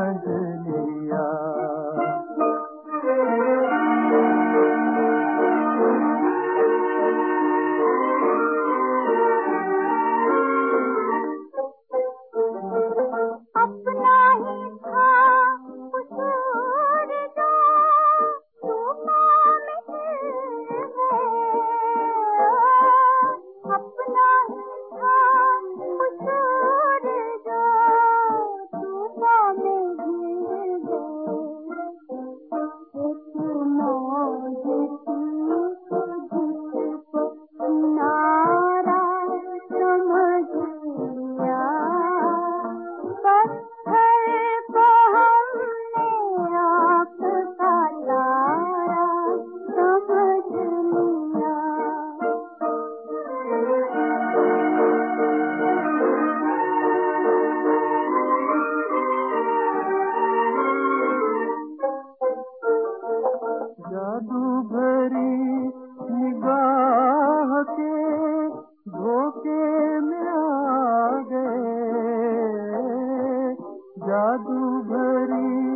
बांध आग जादू भरी